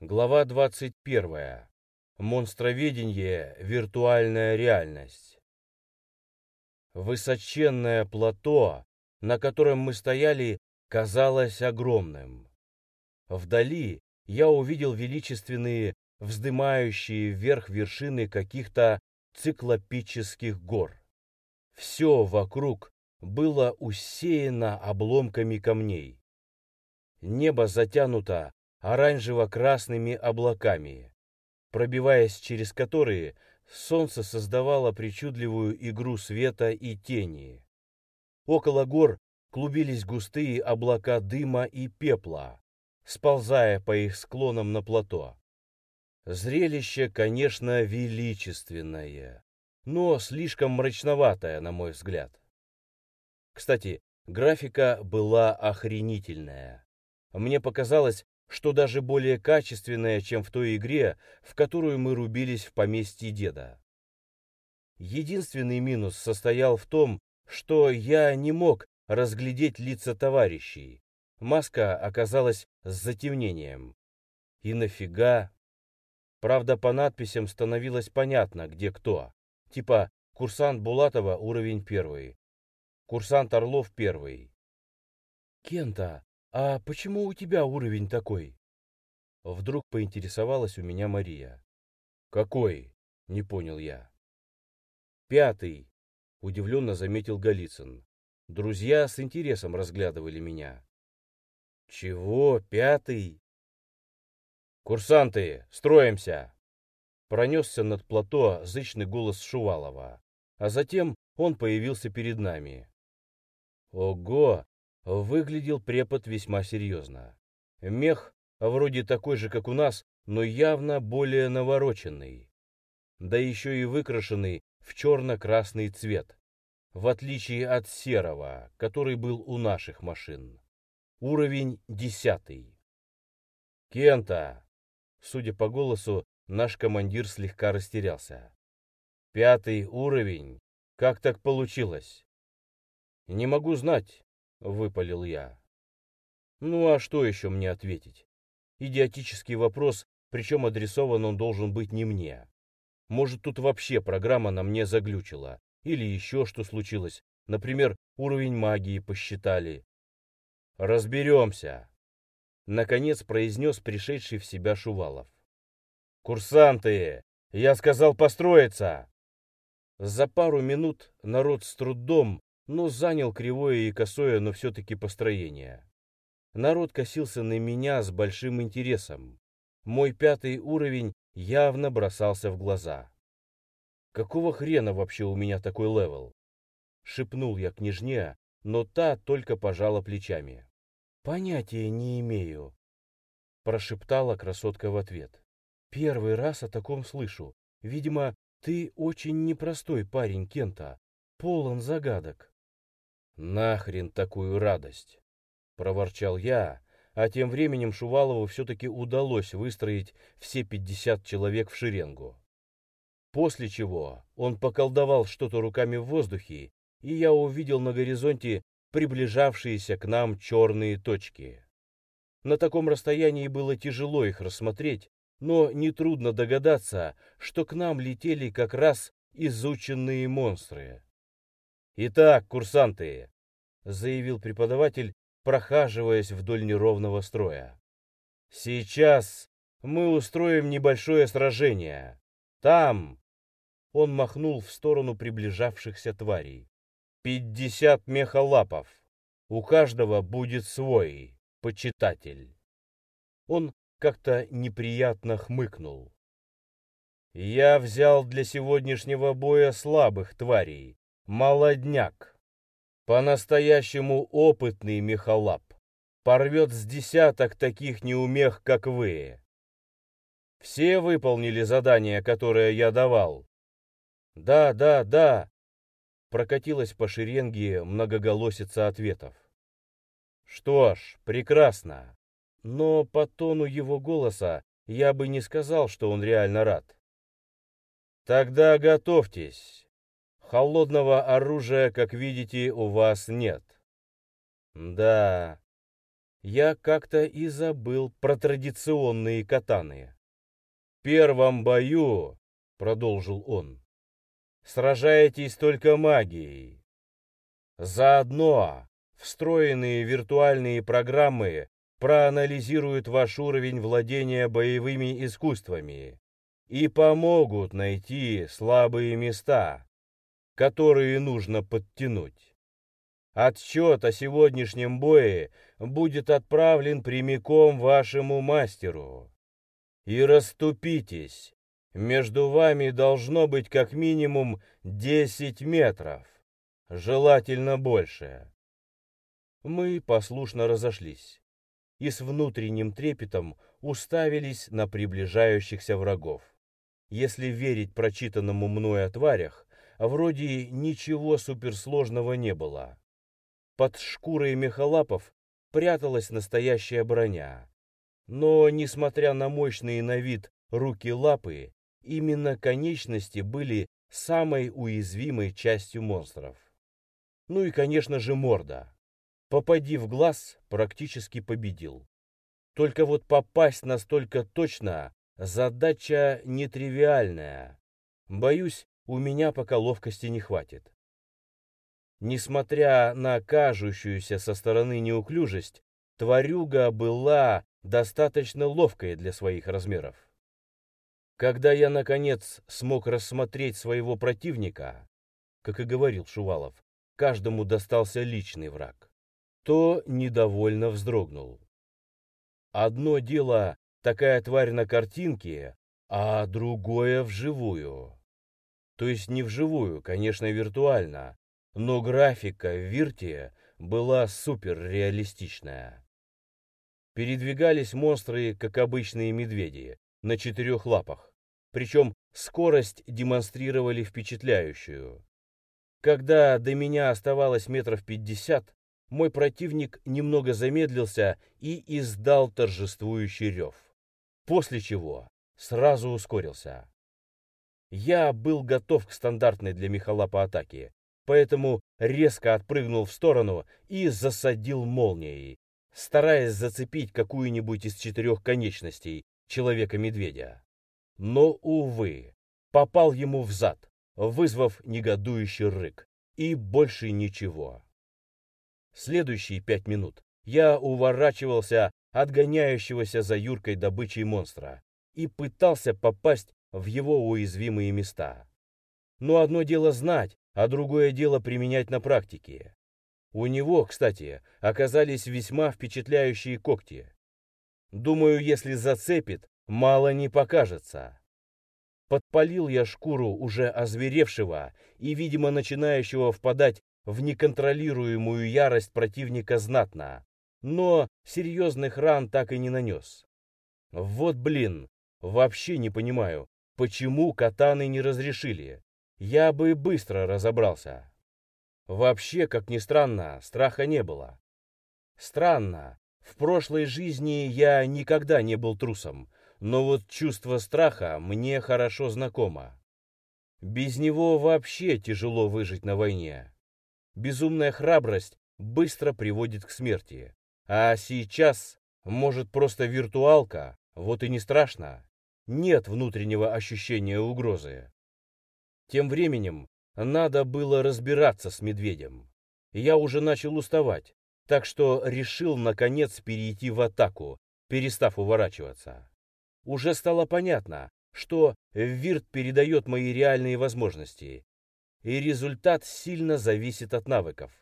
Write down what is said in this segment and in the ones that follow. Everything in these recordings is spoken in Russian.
Глава 21. Монстроведение. Виртуальная реальность. Высоченное плато, на котором мы стояли, казалось огромным. Вдали я увидел величественные, вздымающие вверх вершины каких-то циклопических гор. Все вокруг было усеяно обломками камней. Небо затянуто оранжево-красными облаками, пробиваясь через которые солнце создавало причудливую игру света и тени. Около гор клубились густые облака дыма и пепла, сползая по их склонам на плато. Зрелище, конечно, величественное, но слишком мрачноватое, на мой взгляд. Кстати, графика была охренительная. Мне показалось, что даже более качественная, чем в той игре, в которую мы рубились в поместье деда. Единственный минус состоял в том, что я не мог разглядеть лица товарищей. Маска оказалась с затемнением. И нафига? Правда, по надписям становилось понятно, где кто. Типа «Курсант Булатова, уровень первый», «Курсант Орлов, первый». «Кента, а почему у тебя уровень такой?» Вдруг поинтересовалась у меня Мария. «Какой?» — не понял я. «Пятый», — удивленно заметил Голицын. Друзья с интересом разглядывали меня. «Чего? Пятый?» «Курсанты, строимся!» Пронесся над плато зычный голос Шувалова, а затем он появился перед нами. Ого! Выглядел препод весьма серьезно. Мех вроде такой же, как у нас, но явно более навороченный. Да еще и выкрашенный в черно-красный цвет, в отличие от серого, который был у наших машин. Уровень десятый. «Кента!» Судя по голосу, наш командир слегка растерялся. «Пятый уровень? Как так получилось?» «Не могу знать», — выпалил я. Ну а что еще мне ответить? Идиотический вопрос, причем адресован он должен быть не мне. Может, тут вообще программа на мне заглючила, или еще что случилось, например, уровень магии посчитали. «Разберемся», — наконец произнес пришедший в себя Шувалов. «Курсанты! Я сказал построиться!» За пару минут народ с трудом, но занял кривое и косое, но все-таки построение. Народ косился на меня с большим интересом. Мой пятый уровень явно бросался в глаза. «Какого хрена вообще у меня такой левел?» Шепнул я княжне, но та только пожала плечами. «Понятия не имею», — прошептала красотка в ответ. «Первый раз о таком слышу. Видимо, ты очень непростой парень, Кента, полон загадок». «Нахрен такую радость!» — проворчал я, а тем временем Шувалову все-таки удалось выстроить все пятьдесят человек в шеренгу. После чего он поколдовал что-то руками в воздухе, и я увидел на горизонте приближавшиеся к нам черные точки. На таком расстоянии было тяжело их рассмотреть, но нетрудно догадаться, что к нам летели как раз изученные монстры. «Итак, курсанты», — заявил преподаватель, прохаживаясь вдоль неровного строя. «Сейчас мы устроим небольшое сражение. Там он махнул в сторону приближавшихся тварей. «Пятьдесят мехолапов. У каждого будет свой почитатель». Он как-то неприятно хмыкнул. «Я взял для сегодняшнего боя слабых тварей. Молодняк. По-настоящему опытный мехолап. Порвет с десяток таких неумех, как вы. Все выполнили задание, которое я давал?» «Да, да, да!» Прокатилась по шеренге многоголосица ответов. «Что ж, прекрасно!» Но по тону его голоса я бы не сказал, что он реально рад. «Тогда готовьтесь. Холодного оружия, как видите, у вас нет». «Да, я как-то и забыл про традиционные катаны. «В первом бою», — продолжил он, — «сражаетесь только магией. Заодно встроенные виртуальные программы проанализируют ваш уровень владения боевыми искусствами и помогут найти слабые места, которые нужно подтянуть. Отчет о сегодняшнем бое будет отправлен прямиком вашему мастеру. И расступитесь, между вами должно быть как минимум 10 метров, желательно больше. Мы послушно разошлись и с внутренним трепетом уставились на приближающихся врагов. Если верить прочитанному мной о тварях, вроде ничего суперсложного не было. Под шкурой мехалапов пряталась настоящая броня. Но, несмотря на мощные на вид руки-лапы, именно конечности были самой уязвимой частью монстров. Ну и, конечно же, морда. Попади в глаз, практически победил. Только вот попасть настолько точно – задача нетривиальная. Боюсь, у меня пока ловкости не хватит. Несмотря на кажущуюся со стороны неуклюжесть, тварюга была достаточно ловкой для своих размеров. Когда я, наконец, смог рассмотреть своего противника, как и говорил Шувалов, каждому достался личный враг то недовольно вздрогнул. Одно дело такая тварь на картинке, а другое вживую. То есть не вживую, конечно, виртуально, но графика в Вирте была суперреалистичная. Передвигались монстры, как обычные медведи, на четырех лапах, причем скорость демонстрировали впечатляющую. Когда до меня оставалось метров пятьдесят, мой противник немного замедлился и издал торжествующий рев. После чего сразу ускорился. Я был готов к стандартной для Михалапа атаке, поэтому резко отпрыгнул в сторону и засадил молнией, стараясь зацепить какую-нибудь из четырех конечностей человека-медведя. Но, увы, попал ему в зад, вызвав негодующий рык, и больше ничего. Следующие пять минут я уворачивался от гоняющегося за Юркой добычей монстра и пытался попасть в его уязвимые места. Но одно дело знать, а другое дело применять на практике. У него, кстати, оказались весьма впечатляющие когти. Думаю, если зацепит, мало не покажется. Подпалил я шкуру уже озверевшего и, видимо, начинающего впадать в неконтролируемую ярость противника знатно, но серьезных ран так и не нанес. Вот блин, вообще не понимаю, почему катаны не разрешили. Я бы быстро разобрался. Вообще, как ни странно, страха не было. Странно, в прошлой жизни я никогда не был трусом, но вот чувство страха мне хорошо знакомо. Без него вообще тяжело выжить на войне. Безумная храбрость быстро приводит к смерти. А сейчас, может, просто виртуалка, вот и не страшно. Нет внутреннего ощущения угрозы. Тем временем надо было разбираться с медведем. Я уже начал уставать, так что решил, наконец, перейти в атаку, перестав уворачиваться. Уже стало понятно, что Вирт передает мои реальные возможности, и результат сильно зависит от навыков.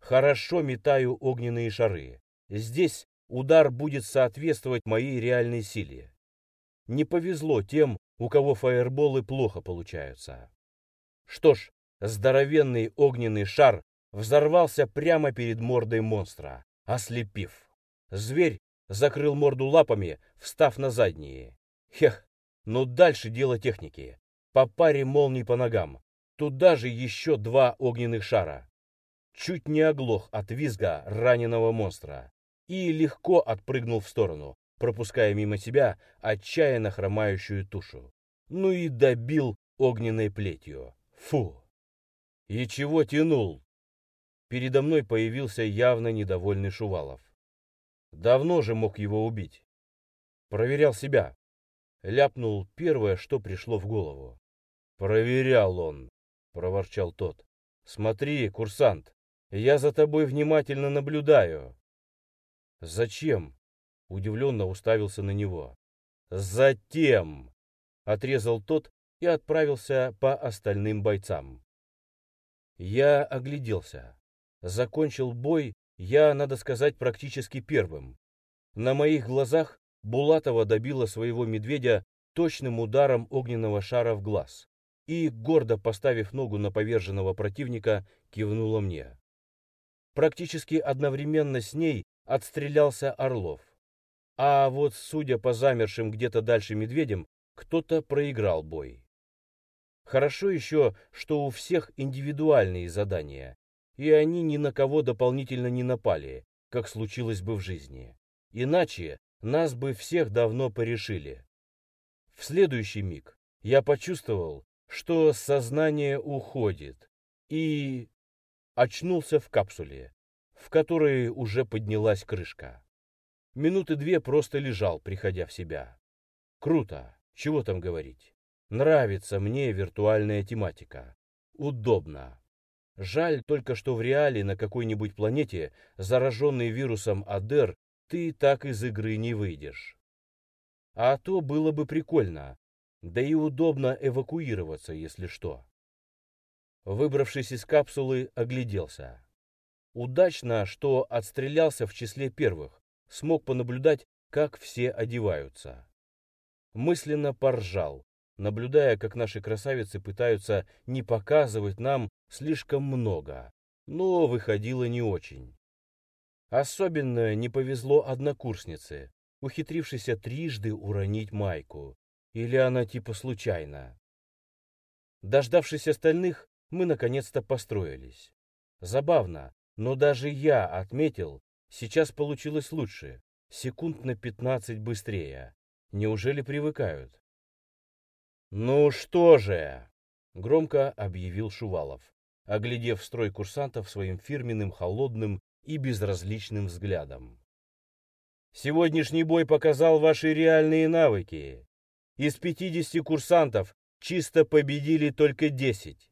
Хорошо метаю огненные шары. Здесь удар будет соответствовать моей реальной силе. Не повезло тем, у кого фаерболы плохо получаются. Что ж, здоровенный огненный шар взорвался прямо перед мордой монстра, ослепив. Зверь закрыл морду лапами, встав на задние. Хех, но дальше дело техники. По паре молний по ногам, Туда же еще два огненных шара. Чуть не оглох от визга раненого монстра и легко отпрыгнул в сторону, пропуская мимо себя отчаянно хромающую тушу. Ну и добил огненной плетью. Фу! И чего тянул? Передо мной появился явно недовольный Шувалов. Давно же мог его убить. Проверял себя. Ляпнул первое, что пришло в голову. Проверял он, проворчал тот. Смотри, курсант, я за тобой внимательно наблюдаю. Зачем? Удивленно уставился на него. Затем, отрезал тот и отправился по остальным бойцам. Я огляделся. Закончил бой я, надо сказать, практически первым. На моих глазах Булатова добила своего медведя точным ударом огненного шара в глаз и, гордо поставив ногу на поверженного противника, кивнула мне. Практически одновременно с ней отстрелялся Орлов. А вот, судя по замершим где-то дальше медведям, кто-то проиграл бой. Хорошо еще, что у всех индивидуальные задания, и они ни на кого дополнительно не напали, как случилось бы в жизни. Иначе нас бы всех давно порешили. В следующий миг я почувствовал, что сознание уходит, и очнулся в капсуле, в которой уже поднялась крышка. Минуты две просто лежал, приходя в себя. Круто, чего там говорить. Нравится мне виртуальная тематика. Удобно. Жаль только, что в реале на какой-нибудь планете, зараженный вирусом Адер, ты так из игры не выйдешь. А то было бы прикольно, да и удобно эвакуироваться, если что. Выбравшись из капсулы, огляделся. Удачно, что отстрелялся в числе первых, смог понаблюдать, как все одеваются. Мысленно поржал, наблюдая, как наши красавицы пытаются не показывать нам слишком много, но выходило не очень. Особенно не повезло однокурснице, ухитрившейся трижды уронить майку, или она типа случайно. Дождавшись остальных, мы наконец-то построились. Забавно, но даже я отметил, сейчас получилось лучше, секунд на пятнадцать быстрее. Неужели привыкают? «Ну что же!» — громко объявил Шувалов, оглядев строй курсантов своим фирменным холодным и безразличным взглядом. «Сегодняшний бой показал ваши реальные навыки. Из 50 курсантов чисто победили только 10.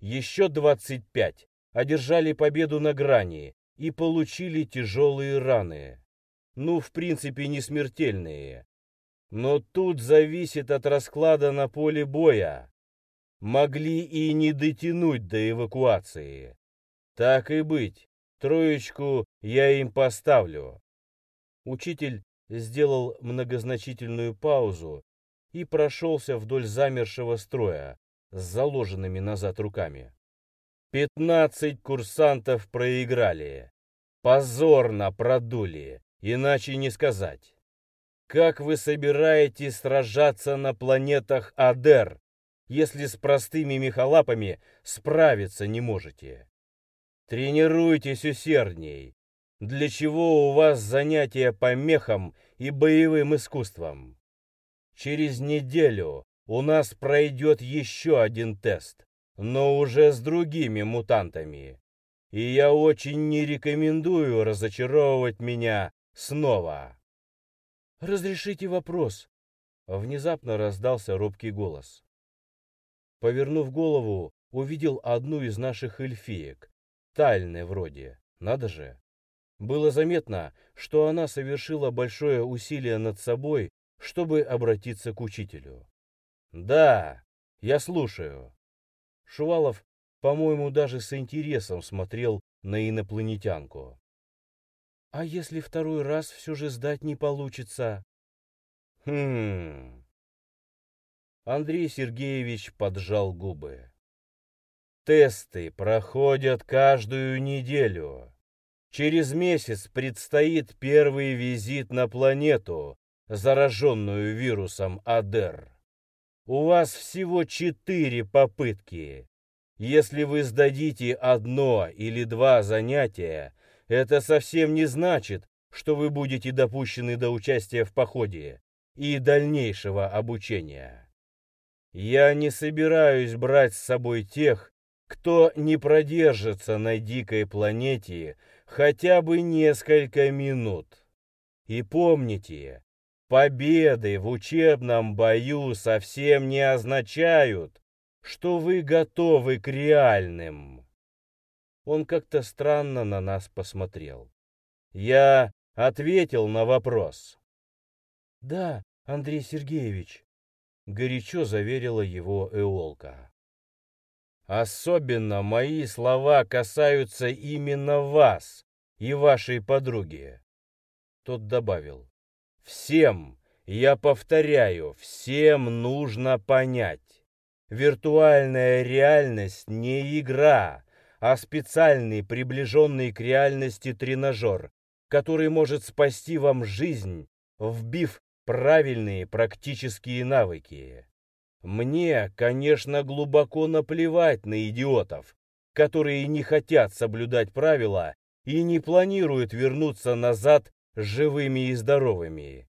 Еще 25 одержали победу на грани и получили тяжелые раны. Ну, в принципе, не смертельные, но тут зависит от расклада на поле боя. Могли и не дотянуть до эвакуации. Так и быть, троечку я им поставлю. Учитель сделал многозначительную паузу и прошелся вдоль замершего строя с заложенными назад руками. Пятнадцать курсантов проиграли. Позорно продули, иначе не сказать. Как вы собираетесь сражаться на планетах Адер, если с простыми мехалапами справиться не можете? Тренируйтесь усердней. Для чего у вас занятия по мехам и боевым искусствам? Через неделю у нас пройдет еще один тест, но уже с другими мутантами. И я очень не рекомендую разочаровывать меня снова. «Разрешите вопрос?» Внезапно раздался робкий голос. Повернув голову, увидел одну из наших эльфиек. Тальны вроде, надо же. Было заметно, что она совершила большое усилие над собой, чтобы обратиться к учителю. «Да, я слушаю». Шувалов, по-моему, даже с интересом смотрел на инопланетянку. А если второй раз все же сдать не получится? Хм. Андрей Сергеевич поджал губы. Тесты проходят каждую неделю. Через месяц предстоит первый визит на планету, зараженную вирусом Адер. У вас всего четыре попытки. Если вы сдадите одно или два занятия, это совсем не значит, что вы будете допущены до участия в походе и дальнейшего обучения. Я не собираюсь брать с собой тех, кто не продержится на дикой планете хотя бы несколько минут. И помните, победы в учебном бою совсем не означают, что вы готовы к реальным. Он как-то странно на нас посмотрел. Я ответил на вопрос. «Да, Андрей Сергеевич», — горячо заверила его Эолка. «Особенно мои слова касаются именно вас и вашей подруги». Тот добавил. «Всем, я повторяю, всем нужно понять. Виртуальная реальность не игра, а специальный приближенный к реальности тренажер, который может спасти вам жизнь, вбив правильные практические навыки. Мне, конечно, глубоко наплевать на идиотов, которые не хотят соблюдать правила и не планируют вернуться назад живыми и здоровыми.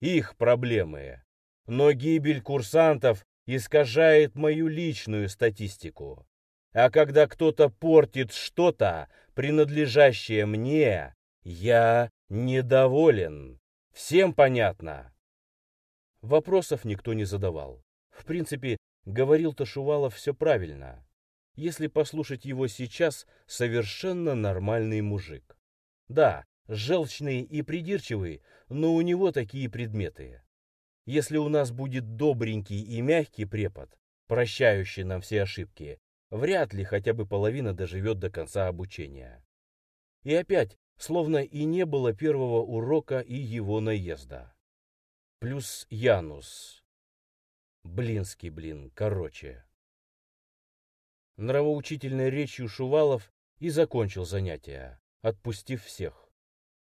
Их проблемы. Но гибель курсантов искажает мою личную статистику. А когда кто-то портит что-то, принадлежащее мне, я недоволен. Всем понятно? Вопросов никто не задавал. В принципе, говорил-то Шувалов все правильно. Если послушать его сейчас, совершенно нормальный мужик. Да, желчный и придирчивый, но у него такие предметы. Если у нас будет добренький и мягкий препод, прощающий нам все ошибки, вряд ли хотя бы половина доживет до конца обучения. И опять, словно и не было первого урока и его наезда. Плюс Янус. Блинский блин, короче. Нравоучительной речью Шувалов и закончил занятие, отпустив всех.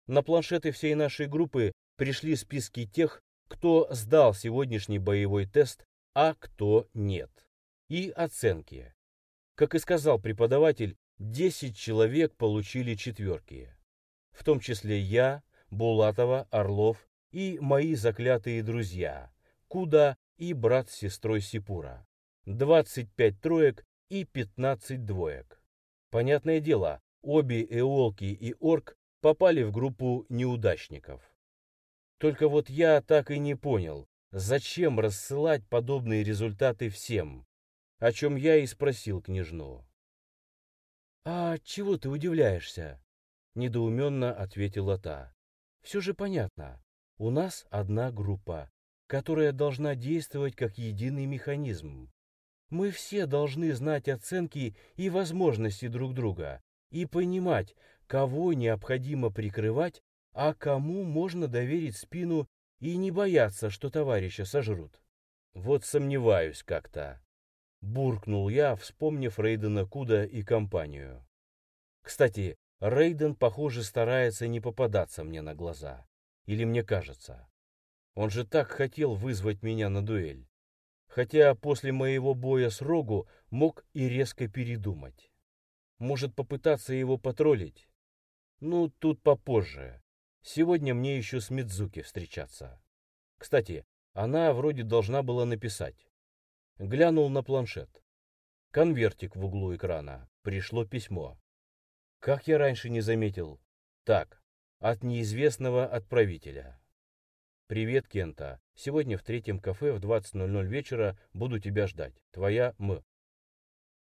На планшеты всей нашей группы пришли списки тех, кто сдал сегодняшний боевой тест, а кто нет. И оценки. Как и сказал преподаватель, 10 человек получили четверки. В том числе я, Булатова, Орлов и мои заклятые друзья, Куда и брат с сестрой Сипура. 25 троек и 15 двоек. Понятное дело, обе Эолки и Орк попали в группу неудачников. Только вот я так и не понял, зачем рассылать подобные результаты всем, о чем я и спросил княжну. «А чего ты удивляешься?» — недоуменно ответила та. «Все же понятно. У нас одна группа, которая должна действовать как единый механизм. Мы все должны знать оценки и возможности друг друга и понимать, кого необходимо прикрывать, а кому можно доверить спину и не бояться, что товарища сожрут? Вот сомневаюсь как-то. Буркнул я, вспомнив Рейдена Куда и компанию. Кстати, Рейден, похоже, старается не попадаться мне на глаза. Или мне кажется. Он же так хотел вызвать меня на дуэль. Хотя после моего боя с Рогу мог и резко передумать. Может попытаться его потроллить? Ну, тут попозже. Сегодня мне еще с Мидзуки встречаться. Кстати, она вроде должна была написать. Глянул на планшет. Конвертик в углу экрана. Пришло письмо. Как я раньше не заметил. Так, от неизвестного отправителя. Привет, Кента. Сегодня в третьем кафе в 20.00 вечера буду тебя ждать. Твоя М.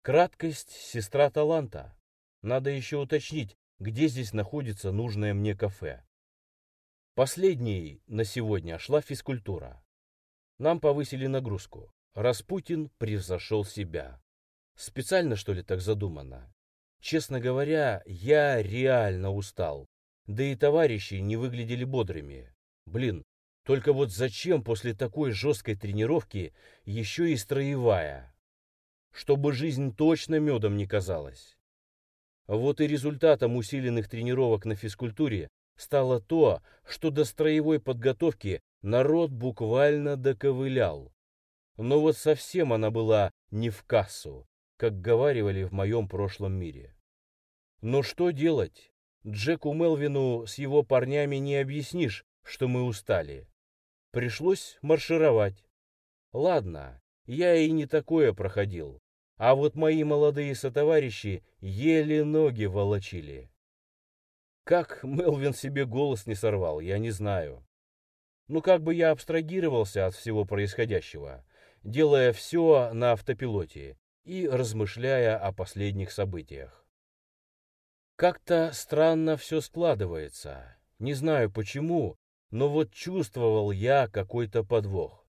Краткость – сестра таланта. Надо еще уточнить, где здесь находится нужное мне кафе. Последней на сегодня шла физкультура. Нам повысили нагрузку. Распутин превзошел себя. Специально, что ли, так задумано? Честно говоря, я реально устал. Да и товарищи не выглядели бодрыми. Блин, только вот зачем после такой жесткой тренировки еще и строевая? Чтобы жизнь точно медом не казалась. Вот и результатом усиленных тренировок на физкультуре стало то, что до строевой подготовки народ буквально доковылял. Но вот совсем она была не в кассу, как говаривали в моем прошлом мире. Но что делать? Джеку Мелвину с его парнями не объяснишь, что мы устали. Пришлось маршировать. Ладно, я и не такое проходил. А вот мои молодые сотоварищи еле ноги волочили. Как Мелвин себе голос не сорвал, я не знаю. Ну, как бы я абстрагировался от всего происходящего, делая все на автопилоте и размышляя о последних событиях. Как-то странно все складывается. Не знаю почему, но вот чувствовал я какой-то подвох.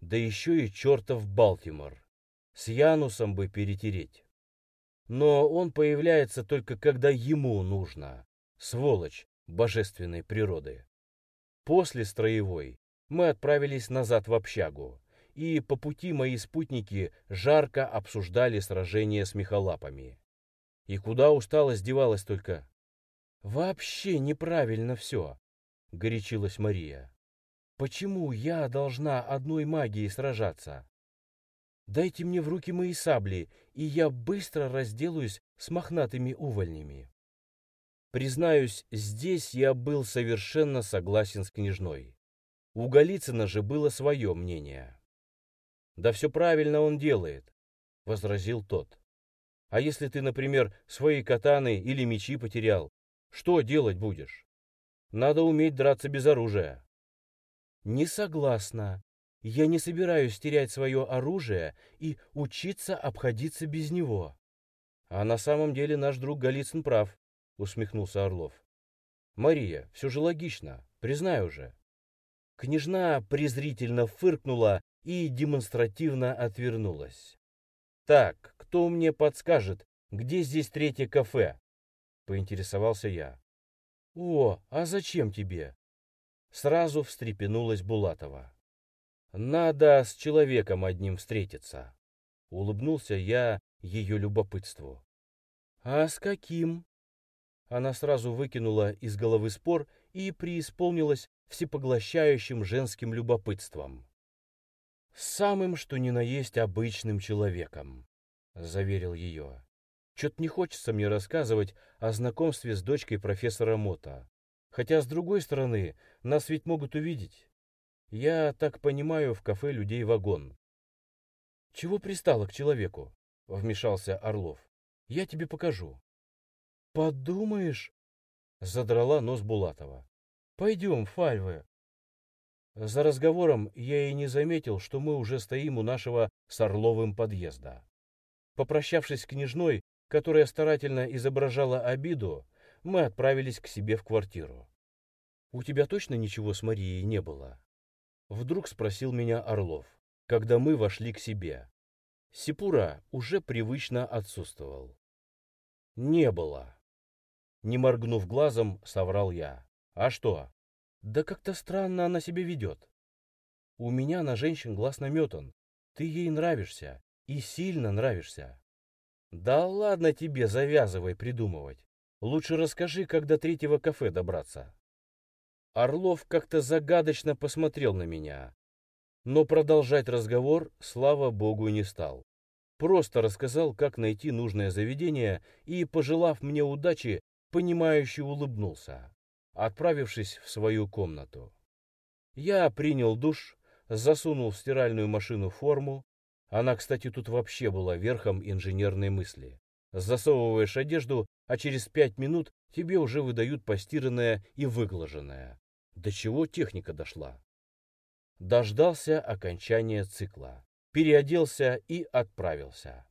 Да еще и чертов Балтимор. С Янусом бы перетереть. Но он появляется только когда ему нужно. Сволочь божественной природы. После строевой мы отправились назад в общагу, и по пути мои спутники жарко обсуждали сражение с мехолапами. И куда усталость девалась только? Вообще неправильно все, горячилась Мария. Почему я должна одной магией сражаться? Дайте мне в руки мои сабли, и я быстро разделаюсь с мохнатыми увольнями. Признаюсь, здесь я был совершенно согласен с княжной. У Голицына же было свое мнение. «Да все правильно он делает», — возразил тот. А если ты, например, свои катаны или мечи потерял, что делать будешь? Надо уметь драться без оружия. Не согласна. Я не собираюсь терять свое оружие и учиться обходиться без него. А на самом деле наш друг Голицын прав, усмехнулся Орлов. Мария, все же логично, признаю же. Княжна презрительно фыркнула и демонстративно отвернулась. Так, кто мне подскажет, где здесь третье кафе? Поинтересовался я. О, а зачем тебе? Сразу встрепенулась Булатова. Надо с человеком одним встретиться. Улыбнулся я ее любопытству. А с каким? Она сразу выкинула из головы спор и преисполнилась всепоглощающим женским любопытством самым, что ни на есть, обычным человеком», — заверил ее. «Чё-то не хочется мне рассказывать о знакомстве с дочкой профессора Мота. Хотя, с другой стороны, нас ведь могут увидеть. Я так понимаю, в кафе людей вагон». «Чего пристало к человеку?» — вмешался Орлов. «Я тебе покажу». «Подумаешь?» — задрала нос Булатова. «Пойдем, Фальве, за разговором я и не заметил, что мы уже стоим у нашего с Орловым подъезда. Попрощавшись с княжной, которая старательно изображала обиду, мы отправились к себе в квартиру. «У тебя точно ничего с Марией не было?» Вдруг спросил меня Орлов, когда мы вошли к себе. Сипура уже привычно отсутствовал. «Не было». Не моргнув глазом, соврал я. «А что?» Да как-то странно она себя ведет. У меня на женщин глаз наметан. Ты ей нравишься. И сильно нравишься. Да ладно тебе, завязывай придумывать. Лучше расскажи, как до третьего кафе добраться. Орлов как-то загадочно посмотрел на меня. Но продолжать разговор, слава богу, не стал. Просто рассказал, как найти нужное заведение и, пожелав мне удачи, понимающе улыбнулся отправившись в свою комнату. Я принял душ, засунул в стиральную машину форму. Она, кстати, тут вообще была верхом инженерной мысли. Засовываешь одежду, а через пять минут тебе уже выдают постиранное и выглаженное. До чего техника дошла? Дождался окончания цикла, переоделся и отправился.